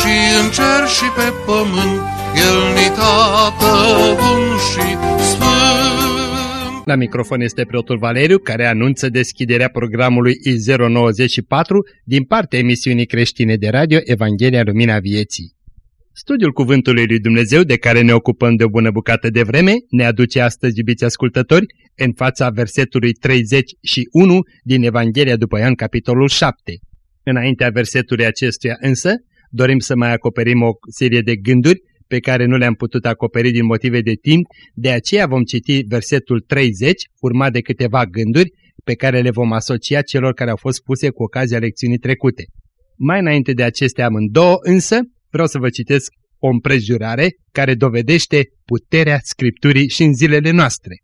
și în cer și pe pământ, El ni tată bun și sfânt. La microfon este preotul Valeriu, care anunță deschiderea programului I094 din partea emisiunii creștine de radio Evanghelia Lumina Vieții. Studiul Cuvântului lui Dumnezeu, de care ne ocupăm de o bună bucată de vreme, ne aduce astăzi, iubiți ascultători, în fața versetului 31 din Evanghelia după Ioan, capitolul 7. Înaintea versetului acestuia însă, dorim să mai acoperim o serie de gânduri pe care nu le-am putut acoperi din motive de timp, de aceea vom citi versetul 30, urmat de câteva gânduri pe care le vom asocia celor care au fost puse cu ocazia lecțiunii trecute. Mai înainte de acestea amândouă, însă, vreau să vă citesc o împrejurare care dovedește puterea Scripturii și în zilele noastre.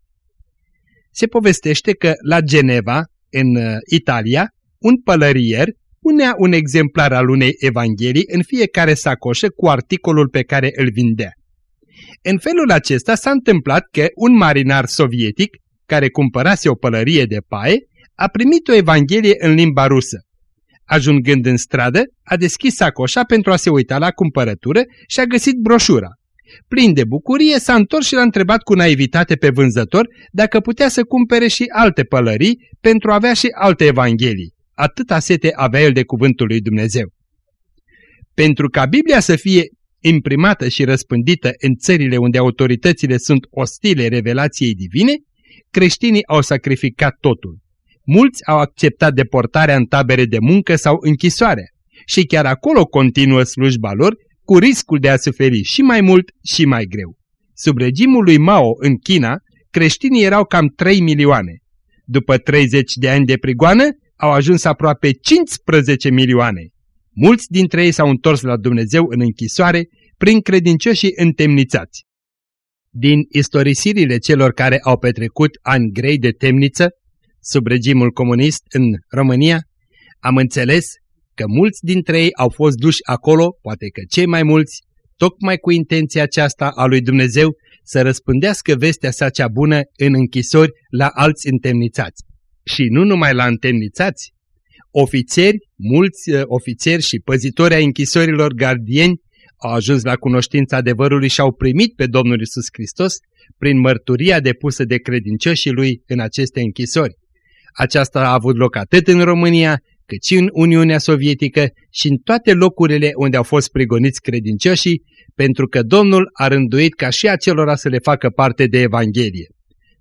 Se povestește că la Geneva, în uh, Italia, un pălărier punea un exemplar al unei evanghelii în fiecare sacoșă cu articolul pe care îl vindea. În felul acesta s-a întâmplat că un marinar sovietic, care cumpărase o pălărie de paie, a primit o evanghelie în limba rusă. Ajungând în stradă, a deschis sacoșa pentru a se uita la cumpărătură și a găsit broșura. Plin de bucurie, s-a întors și l-a întrebat cu naivitate pe vânzător dacă putea să cumpere și alte pălării pentru a avea și alte evanghelii. Atâta sete avea el de cuvântul lui Dumnezeu. Pentru ca Biblia să fie imprimată și răspândită în țările unde autoritățile sunt ostile revelației divine, creștinii au sacrificat totul. Mulți au acceptat deportarea în tabere de muncă sau închisoare și chiar acolo continuă slujba lor cu riscul de a suferi și mai mult și mai greu. Sub regimul lui Mao în China, creștinii erau cam 3 milioane. După 30 de ani de prigoană, au ajuns aproape 15 milioane. Mulți dintre ei s-au întors la Dumnezeu în închisoare prin credincioșii întemnițați. Din istorisirile celor care au petrecut ani grei de temniță, sub regimul comunist în România, am înțeles că mulți dintre ei au fost duși acolo, poate că cei mai mulți, tocmai cu intenția aceasta a lui Dumnezeu să răspândească vestea sa cea bună în închisori la alți întemnițați. Și nu numai la întemnițați, ofițeri, mulți uh, ofițeri și păzitori ai închisorilor gardieni au ajuns la cunoștința adevărului și au primit pe Domnul Isus Hristos prin mărturia depusă de credincioșii lui în aceste închisori. Aceasta a avut loc atât în România, cât și în Uniunea Sovietică și în toate locurile unde au fost prigoniți credincioșii, pentru că Domnul a rânduit ca și acelora să le facă parte de Evanghelie.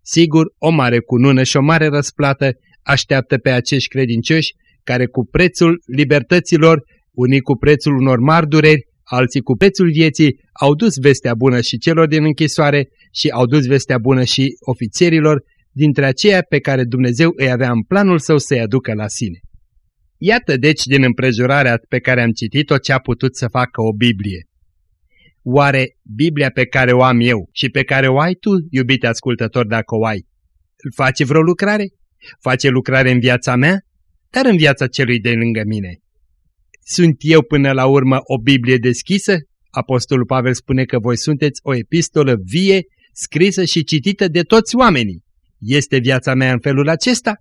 Sigur, o mare cunună și o mare răsplată așteaptă pe acești credincioși care cu prețul libertăților, unii cu prețul unor mari dureri, alții cu prețul vieții, au dus vestea bună și celor din închisoare și au dus vestea bună și ofițerilor dintre aceia pe care Dumnezeu îi avea în planul său să-i aducă la sine. Iată deci din împrejurarea pe care am citit-o ce a putut să facă o Biblie. Oare Biblia pe care o am eu și pe care o ai tu, iubite ascultător, dacă o ai, face vreo lucrare? Face lucrare în viața mea, dar în viața celui de lângă mine. Sunt eu până la urmă o Biblie deschisă? Apostolul Pavel spune că voi sunteți o epistolă vie, scrisă și citită de toți oamenii. Este viața mea în felul acesta?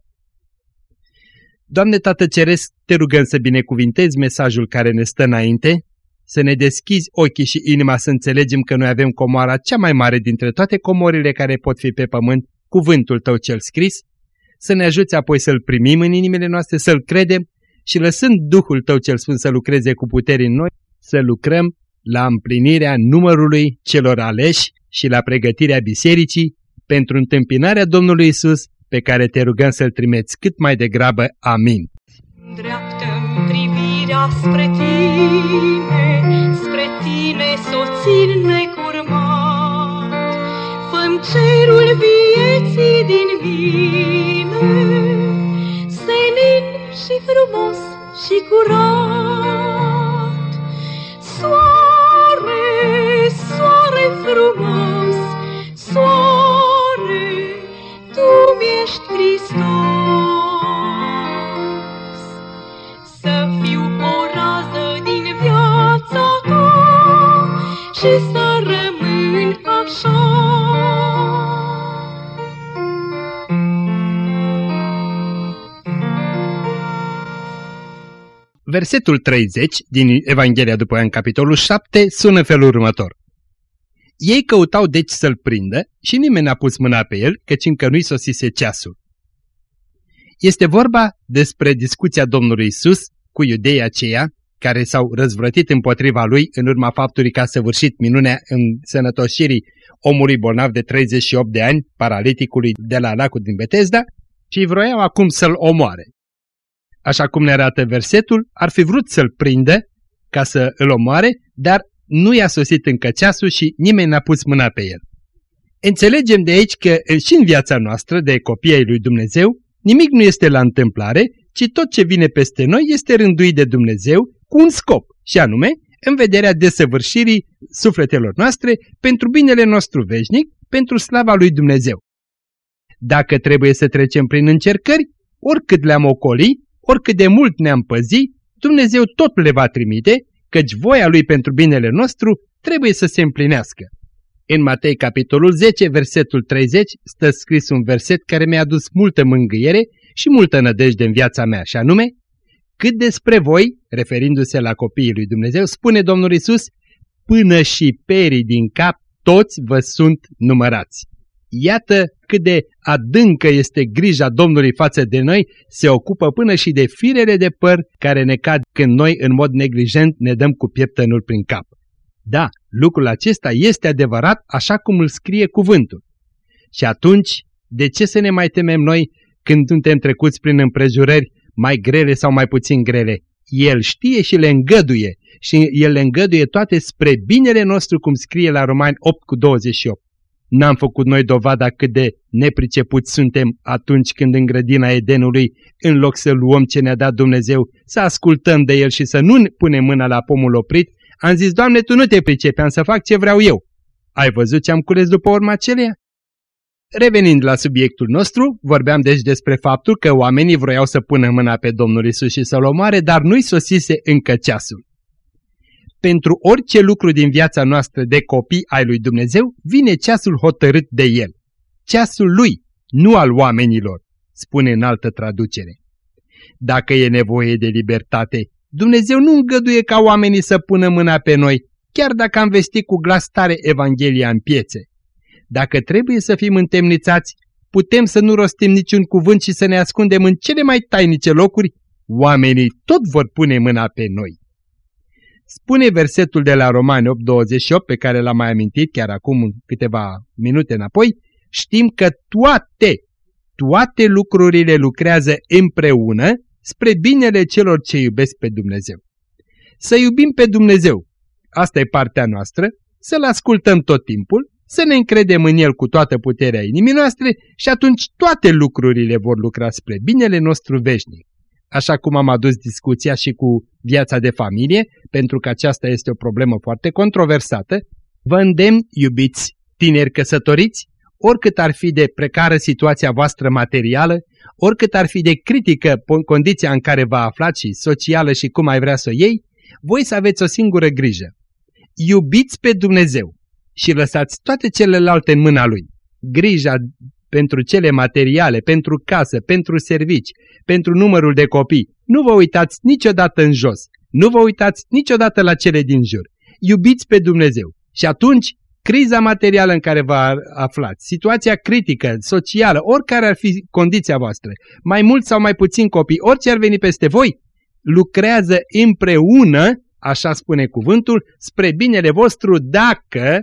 Doamne Tată Ceresc, te rugăm să binecuvintezi mesajul care ne stă înainte, să ne deschizi ochii și inima să înțelegem că noi avem comoara cea mai mare dintre toate comorile care pot fi pe pământ, cuvântul Tău cel scris, să ne ajuți apoi să-L primim în inimile noastre, să-L credem și lăsând Duhul Tău cel Sfânt să lucreze cu putere în noi, să lucrăm la împlinirea numărului celor aleși și la pregătirea bisericii pentru întâmpinarea Domnului Isus, pe care te rugăm să-L trimeți cât mai degrabă. Amin mea spre tine, spre tine s-o necurmat. Făm cerul vieții din mine, senin și frumos și curat. Soare, soare frumos, soare, tu mi-ești Hristos. Și să rămân așa. Versetul 30 din Evanghelia după Ioan, capitolul 7, sună felul următor. Ei căutau deci să-l prindă și nimeni n-a pus mâna pe el, căci încă nu-i sosise ceasul. Este vorba despre discuția Domnului Isus cu iudeii aceia care s-au răzvrătit împotriva lui în urma faptului că a săvârșit minunea în sănătoșirii omului bolnav de 38 de ani, paraliticului de la lacul din Betesda, și vroiau acum să-l omoare. Așa cum ne arată versetul, ar fi vrut să-l prindă ca să îl omoare, dar nu i-a sosit încă ceasul și nimeni n-a pus mâna pe el. Înțelegem de aici că și în viața noastră de copii ai lui Dumnezeu, nimic nu este la întâmplare, ci tot ce vine peste noi este rânduit de Dumnezeu cu un scop, și anume în vederea desăvârșirii sufletelor noastre pentru binele nostru veșnic, pentru slava lui Dumnezeu. Dacă trebuie să trecem prin încercări, oricât le-am ocoli, oricât de mult ne-am păzi, Dumnezeu tot le va trimite, căci voia Lui pentru binele nostru trebuie să se împlinească. În Matei capitolul 10, versetul 30, stă scris un verset care mi-a adus multă mângâiere și multă nădejde în viața mea, și anume, cât despre voi, referindu-se la copiii lui Dumnezeu, spune Domnul Isus, până și perii din cap, toți vă sunt numărați. Iată cât de adâncă este grija Domnului față de noi, se ocupă până și de firele de păr care ne cad când noi în mod neglijent ne dăm cu pieptănul prin cap. Da, lucrul acesta este adevărat așa cum îl scrie cuvântul. Și atunci, de ce să ne mai temem noi când suntem trecuți prin împrejurări mai grele sau mai puțin grele? El știe și le îngăduie și El le îngăduie toate spre binele nostru, cum scrie la Romani 8 cu 28. N-am făcut noi dovada cât de nepricepuți suntem atunci când în grădina Edenului, în loc să luăm ce ne-a dat Dumnezeu, să ascultăm de El și să nu punem mâna la pomul oprit, am zis, Doamne, Tu nu te pricepi, am să fac ce vreau eu. Ai văzut ce am cules după urma acelea? Revenind la subiectul nostru, vorbeam deci despre faptul că oamenii vroiau să pună mâna pe Domnul Isus și să-L omoare, dar nu-i sosise încă ceasul pentru orice lucru din viața noastră de copii ai lui Dumnezeu, vine ceasul hotărât de El. Ceasul Lui, nu al oamenilor, spune în altă traducere. Dacă e nevoie de libertate, Dumnezeu nu îngăduie ca oamenii să pună mâna pe noi, chiar dacă am vestit cu glas tare Evanghelia în piețe. Dacă trebuie să fim întemnițați, putem să nu rostim niciun cuvânt și să ne ascundem în cele mai tainice locuri, oamenii tot vor pune mâna pe noi. Spune versetul de la Romani 8.28 pe care l-am mai amintit chiar acum câteva minute înapoi, știm că toate, toate lucrurile lucrează împreună spre binele celor ce iubesc pe Dumnezeu. Să iubim pe Dumnezeu, asta e partea noastră, să-L ascultăm tot timpul, să ne încredem în El cu toată puterea inimii noastre și atunci toate lucrurile vor lucra spre binele nostru veșnic așa cum am adus discuția și cu viața de familie, pentru că aceasta este o problemă foarte controversată, vă îndemn, iubiți tineri căsătoriți, oricât ar fi de precară situația voastră materială, oricât ar fi de critică condiția în care vă aflați și socială și cum ai vrea să o iei, voi să aveți o singură grijă. Iubiți pe Dumnezeu și lăsați toate celelalte în mâna Lui. Grija pentru cele materiale, pentru casă, pentru servici, pentru numărul de copii. Nu vă uitați niciodată în jos. Nu vă uitați niciodată la cele din jur. Iubiți pe Dumnezeu. Și atunci, criza materială în care vă aflați, situația critică, socială, oricare ar fi condiția voastră, mai mult sau mai puțin copii, orice ar veni peste voi, lucrează împreună, așa spune cuvântul, spre binele vostru dacă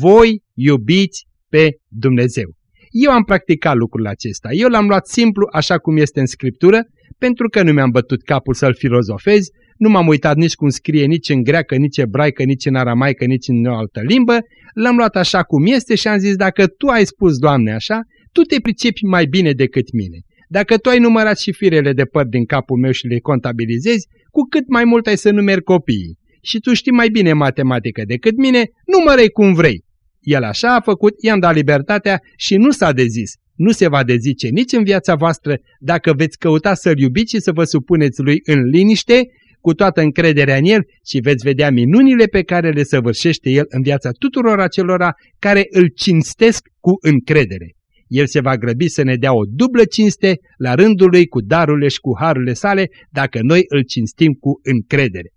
voi iubiți pe Dumnezeu. Eu am practicat lucrul acesta. Eu l-am luat simplu așa cum este în Scriptură, pentru că nu mi-am bătut capul să-l filozofez, nu m-am uitat nici cum scrie nici în greacă, nici ebraică, nici în aramaică, nici în o altă limbă, l-am luat așa cum este și am zis, dacă Tu ai spus, Doamne, așa, Tu te pricepi mai bine decât mine. Dacă Tu ai numărat și firele de păr din capul meu și le contabilizezi, cu cât mai mult ai să numeri copiii. Și Tu știi mai bine matematică decât mine, numărei cum vrei. El așa a făcut, i-am dat libertatea și nu s-a dezis. nu se va dezice nici în viața voastră dacă veți căuta să-L iubiți și să vă supuneți Lui în liniște, cu toată încrederea în El și veți vedea minunile pe care le săvârșește El în viața tuturor acelora care îl cinstesc cu încredere. El se va grăbi să ne dea o dublă cinste la rândul Lui cu darurile și cu harurile sale dacă noi îl cinstim cu încredere.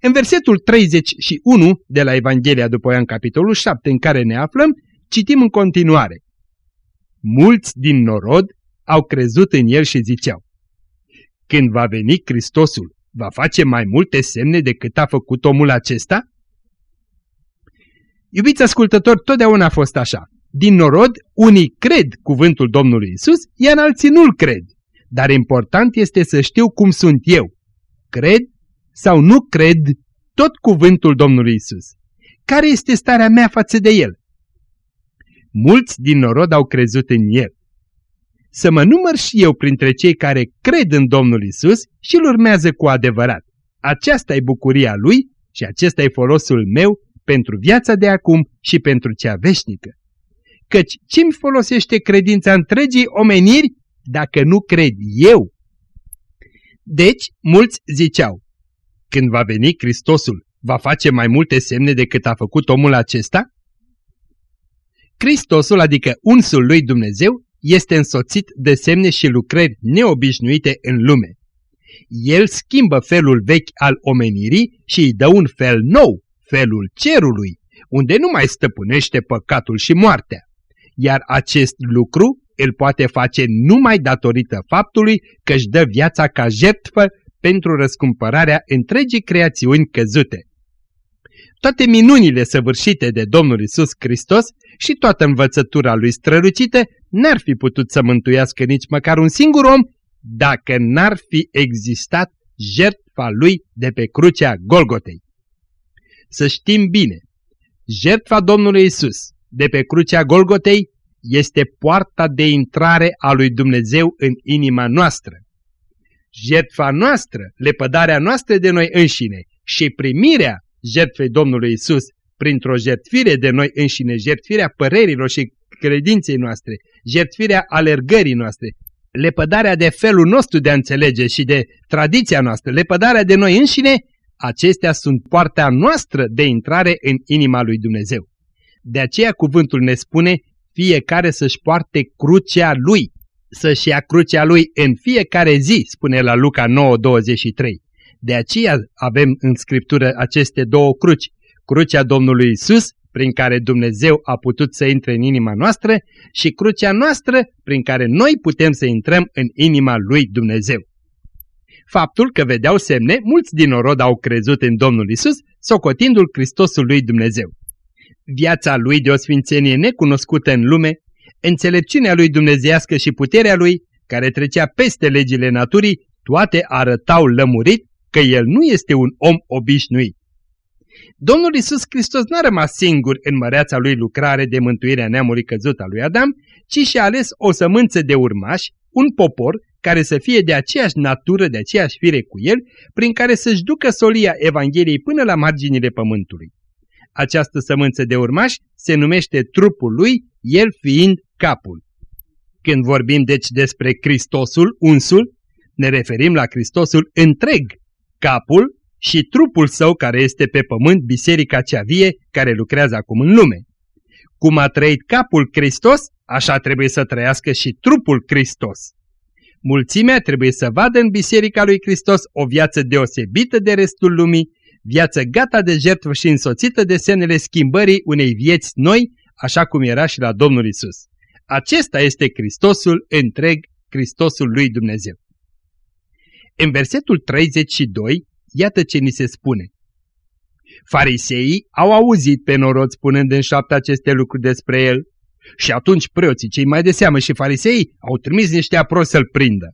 În versetul 31 de la Evanghelia după Ioan capitolul 7 în care ne aflăm, citim în continuare. Mulți din norod au crezut în el și ziceau, Când va veni Hristosul, va face mai multe semne decât a făcut omul acesta? Iubiți ascultători, totdeauna a fost așa. Din norod, unii cred cuvântul Domnului Isus, iar alții nu-l cred. Dar important este să știu cum sunt eu. Cred sau nu cred tot cuvântul Domnului Isus? Care este starea mea față de El? Mulți din norod au crezut în El. Să mă număr și eu printre cei care cred în Domnul Isus și îl urmează cu adevărat. Aceasta e bucuria Lui și acesta e folosul meu pentru viața de acum și pentru cea veșnică. Căci ce-mi folosește credința întregii omeniri dacă nu cred eu? Deci, mulți ziceau, când va veni Hristosul, va face mai multe semne decât a făcut omul acesta? Hristosul, adică unsul lui Dumnezeu, este însoțit de semne și lucrări neobișnuite în lume. El schimbă felul vechi al omenirii și îi dă un fel nou, felul cerului, unde nu mai stăpânește păcatul și moartea. Iar acest lucru îl poate face numai datorită faptului că își dă viața ca jertfă pentru răscumpărarea întregii creațiuni căzute. Toate minunile săvârșite de Domnul Isus Hristos și toată învățătura lui strălucită n-ar fi putut să mântuiască nici măcar un singur om dacă n-ar fi existat jertfa lui de pe crucea Golgotei. Să știm bine, jertfa Domnului Isus de pe crucea Golgotei este poarta de intrare a lui Dumnezeu în inima noastră jertfa noastră, lepădarea noastră de noi înșine și primirea jertfei Domnului Isus printr-o jertfire de noi înșine, jertfirea părerilor și credinței noastre, jertfirea alergării noastre, lepădarea de felul nostru de a înțelege și de tradiția noastră, lepădarea de noi înșine, acestea sunt poarta noastră de intrare în inima lui Dumnezeu. De aceea cuvântul ne spune fiecare să-și poarte crucea lui să-și ia crucea lui în fiecare zi, spune la Luca 9:23. De aceea avem în Scriptură aceste două cruci, crucea Domnului Isus, prin care Dumnezeu a putut să intre în inima noastră, și crucea noastră, prin care noi putem să intrăm în inima lui Dumnezeu. Faptul că vedeau semne, mulți din orod au crezut în Domnul Isus, socotindu-l Hristosul lui Dumnezeu. Viața lui de o sfințenie necunoscută în lume înțelepciunea lui dumnezeiască și puterea lui, care trecea peste legile naturii, toate arătau lămurit că el nu este un om obișnuit. Domnul Isus Hristos n-a rămas singur în măreața lui lucrare de mântuirea neamului căzut al lui Adam, ci și-a ales o sămânță de urmași, un popor care să fie de aceeași natură, de aceeași fire cu el, prin care să-și ducă solia Evangheliei până la marginile pământului. Această sămânță de urmași se numește trupul lui, el fiind capul. Când vorbim deci despre Hristosul, unsul, ne referim la Hristosul întreg, capul și trupul său care este pe pământ, biserica cea vie care lucrează acum în lume. Cum a trăit capul Hristos, așa trebuie să trăiască și trupul Hristos. Mulțimea trebuie să vadă în Biserica lui Hristos o viață deosebită de restul lumii, viață gata de jertfă și însoțită de semnele schimbării unei vieți noi, așa cum era și la Domnul Isus. Acesta este Hristosul întreg, Hristosul lui Dumnezeu. În versetul 32, iată ce ni se spune. Fariseii au auzit pe norod spunând în șapte aceste lucruri despre el și atunci preoții, cei mai de seamă și fariseii, au trimis niște aproși să-l prindă.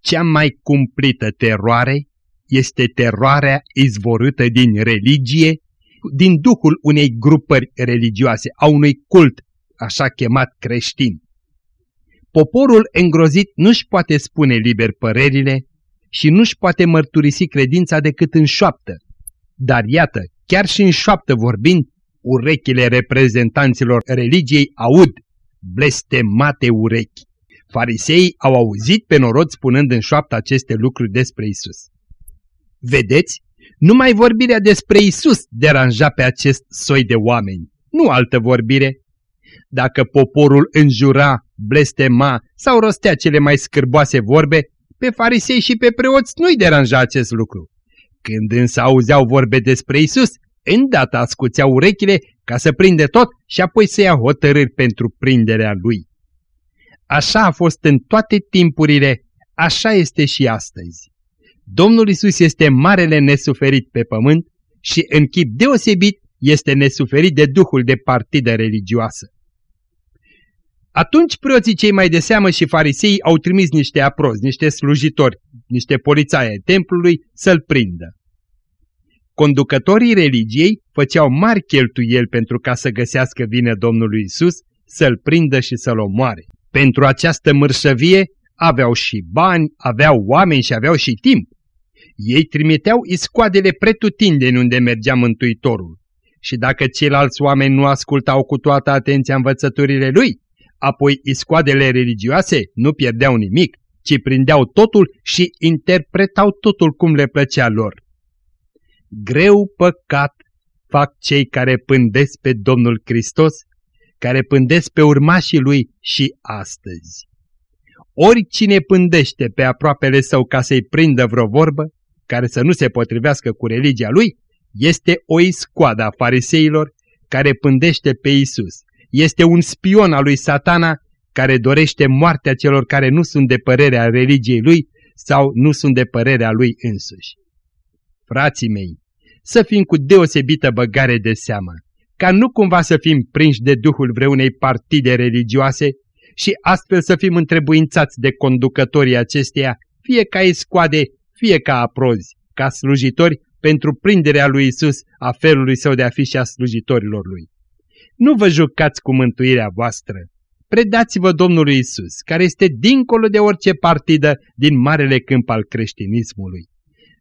Cea mai cumplită teroare este teroarea izvorâtă din religie, din duhul unei grupări religioase, a unui cult așa chemat creștin. Poporul îngrozit nu-și poate spune liber părerile și nu-și poate mărturisi credința decât în șoaptă. Dar iată, chiar și în șoaptă vorbind, urechile reprezentanților religiei aud blestemate urechi. Fariseii au auzit pe norod spunând în șoaptă aceste lucruri despre Isus. Vedeți, numai vorbirea despre Isus deranja pe acest soi de oameni, nu altă vorbire. Dacă poporul înjura, blestema sau rostea cele mai scârboase vorbe, pe farisei și pe preoți nu-i deranja acest lucru. Când însă auzeau vorbe despre Isus, îndată ascuțeau urechile ca să prinde tot și apoi să ia hotărâri pentru prinderea lui. Așa a fost în toate timpurile, așa este și astăzi. Domnul Isus este marele nesuferit pe pământ și în chip deosebit este nesuferit de duhul de partidă religioasă. Atunci preoții cei mai de seamă și farisei au trimis niște aprozi, niște slujitori, niște polițai ai templului să-l prindă. Conducătorii religiei făceau mari cheltuieli pentru ca să găsească vină Domnului Isus, să-l prindă și să-l omoare. Pentru această mărșăvie aveau și bani, aveau oameni și aveau și timp. Ei trimiteau iscoadele pretutindeni unde mergea Mântuitorul. Și dacă ceilalți oameni nu ascultau cu toată atenția învățăturile lui, apoi iscoadele religioase nu pierdeau nimic, ci prindeau totul și interpretau totul cum le plăcea lor. Greu păcat fac cei care pândesc pe Domnul Hristos, care pândesc pe urmașii Lui și astăzi. Oricine pândește pe aproapele său ca să-i prindă vreo vorbă, care să nu se potrivească cu religia lui, este o iscoadă a fariseilor care pândește pe Isus. Este un spion al lui satana care dorește moartea celor care nu sunt de părerea religiei lui sau nu sunt de părerea lui însuși. Frații mei, să fim cu deosebită băgare de seamă, ca nu cumva să fim prinși de duhul vreunei partide religioase și astfel să fim întrebuințați de conducătorii acesteia, fie ca scoade, fie ca aprozi, ca slujitori pentru prinderea lui Isus a felului său de a fi și a slujitorilor lui. Nu vă jucați cu mântuirea voastră. Predați-vă Domnului Isus, care este dincolo de orice partidă din marele câmp al creștinismului.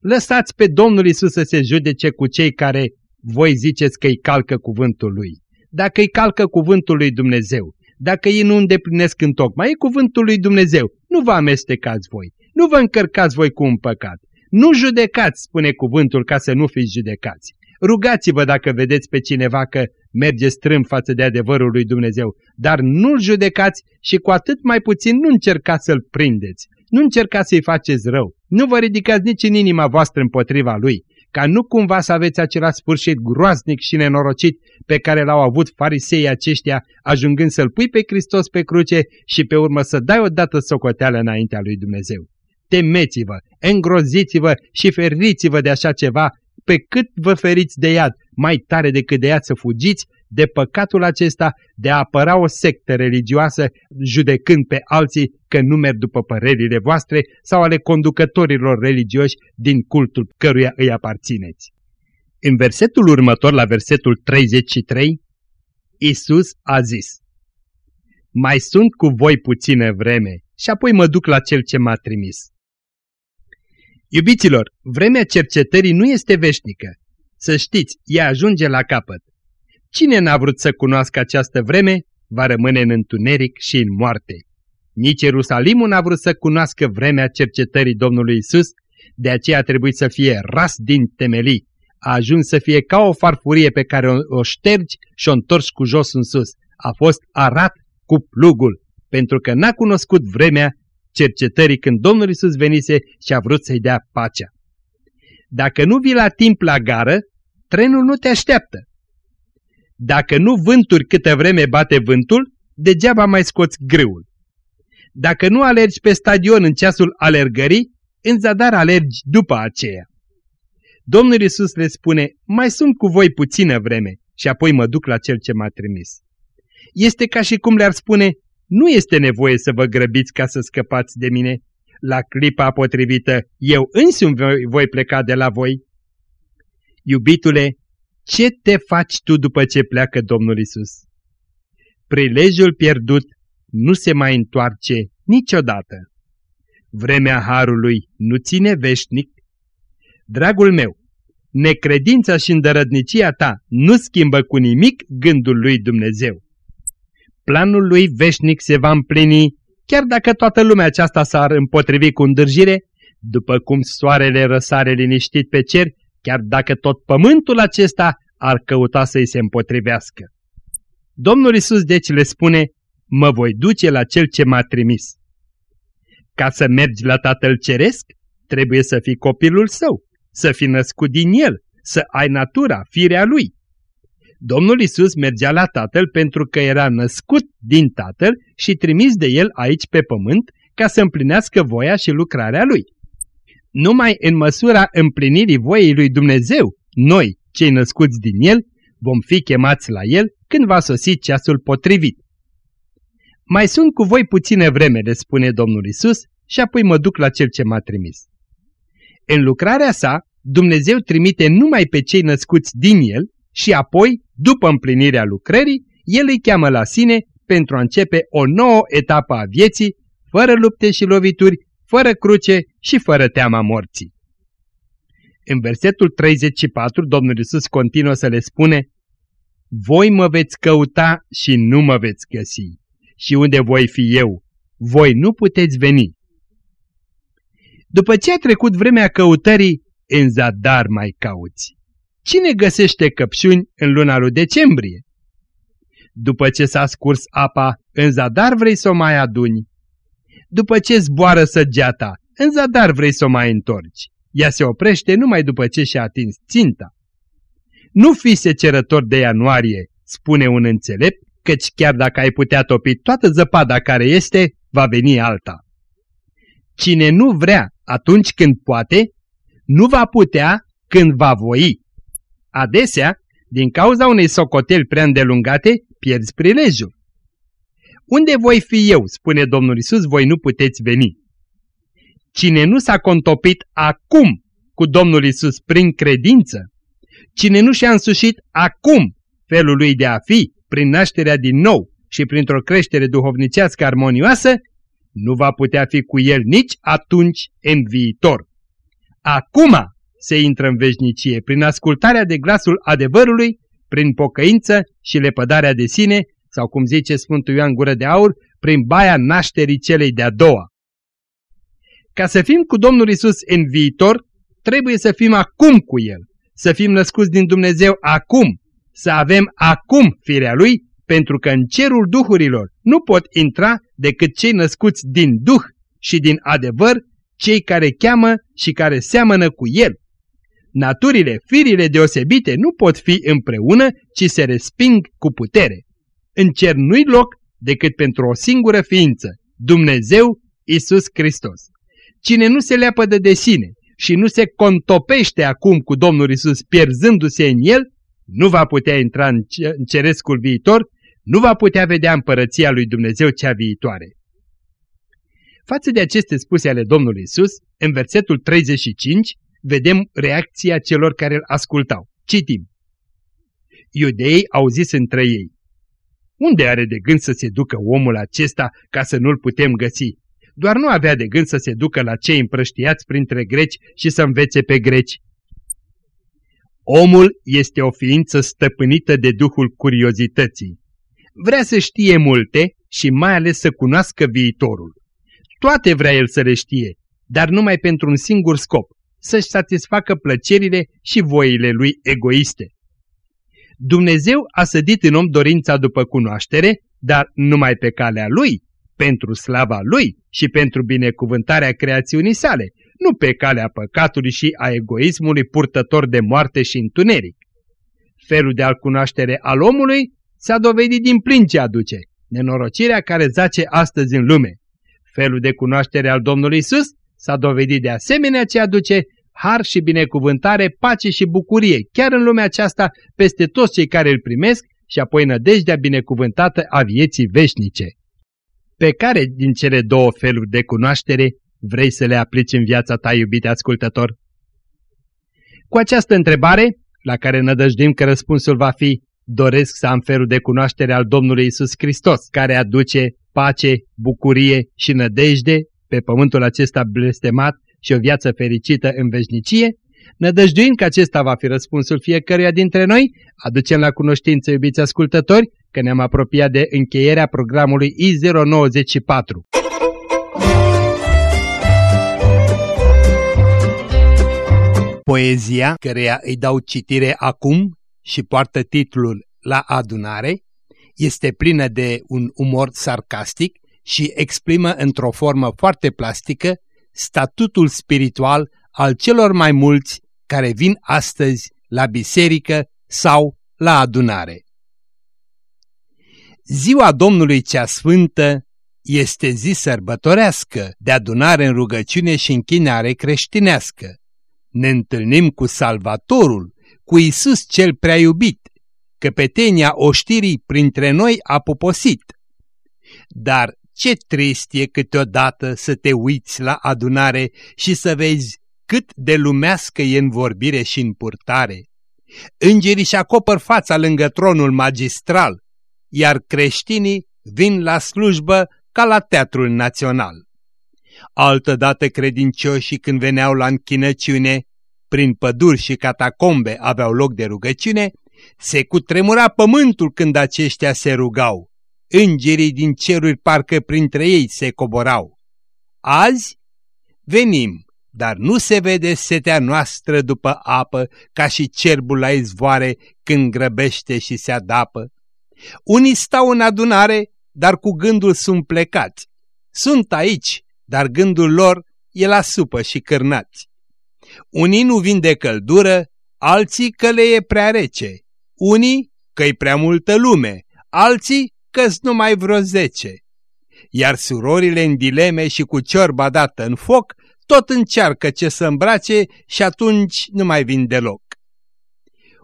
Lăsați pe Domnul Isus să se judece cu cei care voi ziceți că îi calcă cuvântul lui. Dacă îi calcă cuvântul lui Dumnezeu, dacă ei nu îndeplinesc în tocmai, e cuvântul lui Dumnezeu. Nu vă amestecați voi, nu vă încărcați voi cu un păcat. Nu judecați, spune cuvântul, ca să nu fiți judecați. Rugați-vă dacă vedeți pe cineva că merge strâmb față de adevărul lui Dumnezeu, dar nu-l judecați și cu atât mai puțin nu încercați să-l prindeți. Nu încercați să-i faceți rău. Nu vă ridicați nici în inima voastră împotriva lui, ca nu cumva să aveți același sfârșit groaznic și nenorocit pe care l-au avut fariseii aceștia, ajungând să-L pui pe Hristos pe cruce și pe urmă să dai odată socoteală înaintea lui Dumnezeu. Temeți-vă, îngroziți-vă și feriți-vă de așa ceva, pe cât vă feriți de iad, mai tare decât de iad să fugiți de păcatul acesta de a apăra o sectă religioasă judecând pe alții că nu merg după părerile voastre sau ale conducătorilor religioși din cultul căruia îi aparțineți. În versetul următor, la versetul 33, Isus a zis, Mai sunt cu voi puțină vreme și apoi mă duc la cel ce m-a trimis. Iubiților, vremea cercetării nu este veșnică. Să știți, ea ajunge la capăt. Cine n-a vrut să cunoască această vreme, va rămâne în întuneric și în moarte. Nici Ierusalimul n-a vrut să cunoască vremea cercetării Domnului Isus, de aceea a trebuit să fie ras din temelii. A ajuns să fie ca o farfurie pe care o, o ștergi și o întorci cu jos în sus. A fost arat cu plugul, pentru că n-a cunoscut vremea cercetării când Domnul Isus venise și a vrut să-i dea pacea. Dacă nu vii la timp la gară, trenul nu te așteaptă. Dacă nu vânturi câtă vreme bate vântul, degeaba mai scoți grâul. Dacă nu alergi pe stadion în ceasul alergării, în zadar alergi după aceea. Domnul Isus le spune, mai sunt cu voi puțină vreme și apoi mă duc la cel ce m-a trimis. Este ca și cum le-ar spune, nu este nevoie să vă grăbiți ca să scăpați de mine. La clipa potrivită, eu însumi voi pleca de la voi. Iubitule, ce te faci tu după ce pleacă Domnul Isus? Prilejul pierdut nu se mai întoarce niciodată. Vremea Harului nu ține veșnic. Dragul meu, necredința și îndărădnicia ta nu schimbă cu nimic gândul lui Dumnezeu. Planul lui veșnic se va împlini, chiar dacă toată lumea aceasta s-ar împotrivi cu îndârjire, după cum soarele răsare liniștit pe cer, chiar dacă tot pământul acesta ar căuta să-i se împotrivească. Domnul Isus deci le spune, mă voi duce la cel ce m-a trimis. Ca să mergi la Tatăl Ceresc, trebuie să fii copilul său, să fii născut din el, să ai natura, firea lui. Domnul Isus mergea la Tatăl pentru că era născut din Tatăl și trimis de el aici pe pământ ca să împlinească voia și lucrarea lui. Numai în măsura împlinirii voiei lui Dumnezeu, noi, cei născuți din el, vom fi chemați la el când va sosi ceasul potrivit. Mai sunt cu voi puține vreme, le spune Domnul Isus, și apoi mă duc la cel ce m-a trimis. În lucrarea sa, Dumnezeu trimite numai pe cei născuți din el și apoi, după împlinirea lucrării, el îi cheamă la sine pentru a începe o nouă etapă a vieții, fără lupte și lovituri, fără cruce și fără teama morții. În versetul 34, Domnul Iisus continuă să le spune, Voi mă veți căuta și nu mă veți găsi, și unde voi fi eu, voi nu puteți veni. După ce a trecut vremea căutării, în zadar mai cauți. Cine găsește căpșuni în luna lui decembrie? După ce s-a scurs apa, în zadar vrei să o mai aduni. După ce zboară săgeata, în zadar vrei să o mai întorci. Ea se oprește numai după ce și-a atins ținta. Nu fi secerător de ianuarie, spune un înțelept, căci chiar dacă ai putea topi toată zăpada care este, va veni alta. Cine nu vrea atunci când poate, nu va putea când va voi. Adesea, din cauza unei socoteli prea îndelungate, pierzi prilejul. Unde voi fi eu, spune Domnul Isus, voi nu puteți veni. Cine nu s-a contopit acum cu Domnul Isus prin credință, cine nu și-a însușit acum felul lui de a fi, prin nașterea din nou și printr-o creștere duhovnicească armonioasă, nu va putea fi cu el nici atunci în viitor. Acum se intră în veșnicie, prin ascultarea de glasul adevărului, prin pocăință și lepădarea de sine, sau cum zice Sfântul Ioan Gură de Aur, prin baia nașterii celei de-a doua. Ca să fim cu Domnul Isus în viitor, trebuie să fim acum cu El, să fim născuți din Dumnezeu acum, să avem acum firea Lui, pentru că în cerul duhurilor nu pot intra decât cei născuți din Duh și din adevăr, cei care cheamă și care seamănă cu El. Naturile, firile deosebite nu pot fi împreună, ci se resping cu putere. În cer nu-i loc decât pentru o singură ființă, Dumnezeu Isus Hristos. Cine nu se leapădă de sine și nu se contopește acum cu Domnul Isus pierzându-se în El, nu va putea intra în cerescul viitor, nu va putea vedea împărăția lui Dumnezeu cea viitoare. Față de aceste spuse ale Domnului Isus, în versetul 35, vedem reacția celor care îl ascultau. Citim. Iudeii au zis între ei, Unde are de gând să se ducă omul acesta ca să nu-l putem găsi? Doar nu avea de gând să se ducă la cei împrăștiați printre greci și să învețe pe greci. Omul este o ființă stăpânită de duhul curiozității. Vrea să știe multe și mai ales să cunoască viitorul. Toate vrea el să le știe, dar numai pentru un singur scop, să-și satisfacă plăcerile și voile lui egoiste. Dumnezeu a sădit în om dorința după cunoaștere, dar numai pe calea lui, pentru slava lui și pentru binecuvântarea creațiunii sale, nu pe calea păcatului și a egoismului purtător de moarte și întuneric. Felul de a cunoaștere al omului s-a dovedit din plin ce aduce, nenorocirea care zace astăzi în lume. Felul de cunoaștere al Domnului Isus s-a dovedit de asemenea ce aduce har și binecuvântare, pace și bucurie, chiar în lumea aceasta, peste toți cei care îl primesc și apoi nădejdea binecuvântată a vieții veșnice. Pe care din cele două feluri de cunoaștere vrei să le aplici în viața ta, iubite ascultător? Cu această întrebare, la care nădăjdim că răspunsul va fi doresc să am felul de cunoaștere al Domnului Isus Hristos, care aduce pace, bucurie și nădejde pe pământul acesta blestemat și o viață fericită în veșnicie, Nădăjduind că acesta va fi răspunsul fiecăruia dintre noi, aducem la cunoștință, iubiți ascultători, că ne-am apropiat de încheierea programului I094. Poezia, căreia îi dau citire acum și poartă titlul La adunare, este plină de un umor sarcastic și exprimă într-o formă foarte plastică statutul spiritual al celor mai mulți care vin astăzi la biserică sau la adunare. Ziua Domnului cea Sfântă este zi sărbătorească de adunare în rugăciune și închinare creștinească. Ne întâlnim cu Salvatorul, cu Isus cel prea iubit, căpetenia oștirii printre noi a poposit. Dar ce trist e câteodată să te uiți la adunare și să vezi cât de lumească e în vorbire și în purtare. Îngerii și acopăr fața lângă tronul magistral, iar creștinii vin la slujbă ca la teatrul național. Altădată credincioșii când veneau la închinăciune, prin păduri și catacombe aveau loc de rugăciune, se cutremura pământul când aceștia se rugau. Îngerii din ceruri parcă printre ei se coborau. Azi venim, dar nu se vede setea noastră după apă ca și cerbul la izvoare când grăbește și se adapă. Unii stau în adunare, dar cu gândul sunt plecați. Sunt aici, dar gândul lor e la supă și cârnați. Unii nu vin de căldură, alții că le e prea rece, unii că-i prea multă lume, alții că-s numai vreo zece. Iar surorile în dileme și cu ciorba dată în foc, tot încearcă ce să îmbrace și atunci nu mai vin deloc.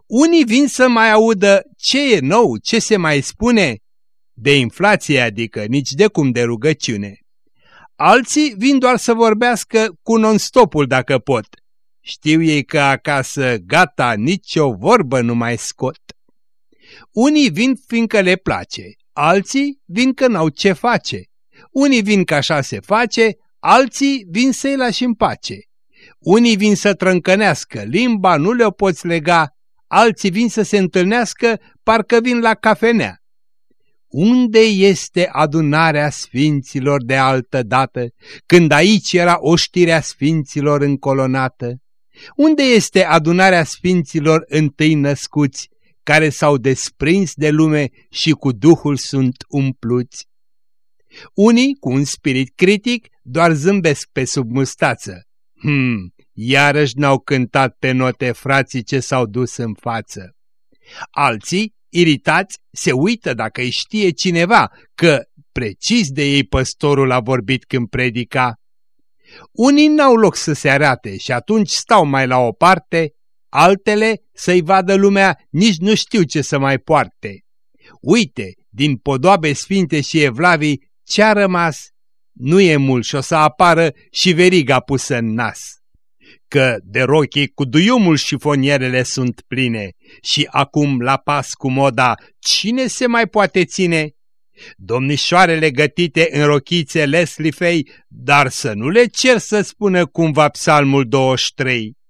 Unii vin să mai audă ce e nou, ce se mai spune, de inflație adică, nici de cum de rugăciune. Alții vin doar să vorbească cu non-stopul dacă pot. Știu ei că acasă gata, nicio vorbă nu mai scot. Unii vin fiindcă le place, alții vin că n-au ce face. Unii vin că așa se face, alții vin să-i lași în pace. Unii vin să trâncănească, limba nu le-o poți lega, alții vin să se întâlnească, parcă vin la cafenea. Unde este adunarea sfinților de altă dată, când aici era oștirea sfinților încolonată? Unde este adunarea sfinților întâi născuți, care s-au desprins de lume și cu Duhul sunt umpluți? Unii, cu un spirit critic, doar zâmbesc pe sub mustață. Hmm, iarăși n-au cântat pe note frații ce s-au dus în față. Alții, iritați, se uită dacă îi știe cineva că precis de ei păstorul a vorbit când predica. Unii n-au loc să se arate și atunci stau mai la o parte, altele să-i vadă lumea nici nu știu ce să mai poarte. Uite, din podoabe sfinte și evlavii, ce-a rămas? Nu e mult și o să apară și veriga pusă în nas. Că de rochii cu duiumul șifonierele sunt pline și acum la pas cu moda cine se mai poate ține? Domnișoarele gătite în rochițe Leslie Fay, dar să nu le cer să spună cumva psalmul 23.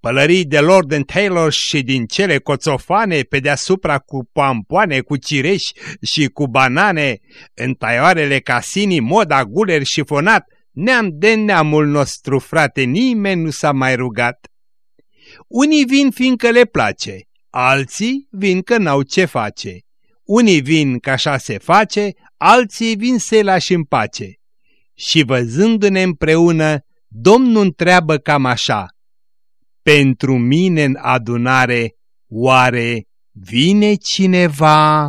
Pălării de Lord and Taylor și din cele coțofane pe deasupra cu pampoane, cu cireși și cu banane, în taioarele casinii, moda guler șifonat, neam de neamul nostru, frate, nimeni nu s-a mai rugat. Unii vin fiindcă le place, alții vin că n-au ce face. Unii vin că așa se face, alții vin să-i lași în pace. Și văzându-ne împreună, Domnul întreabă cam așa, Pentru mine în adunare, oare vine cineva?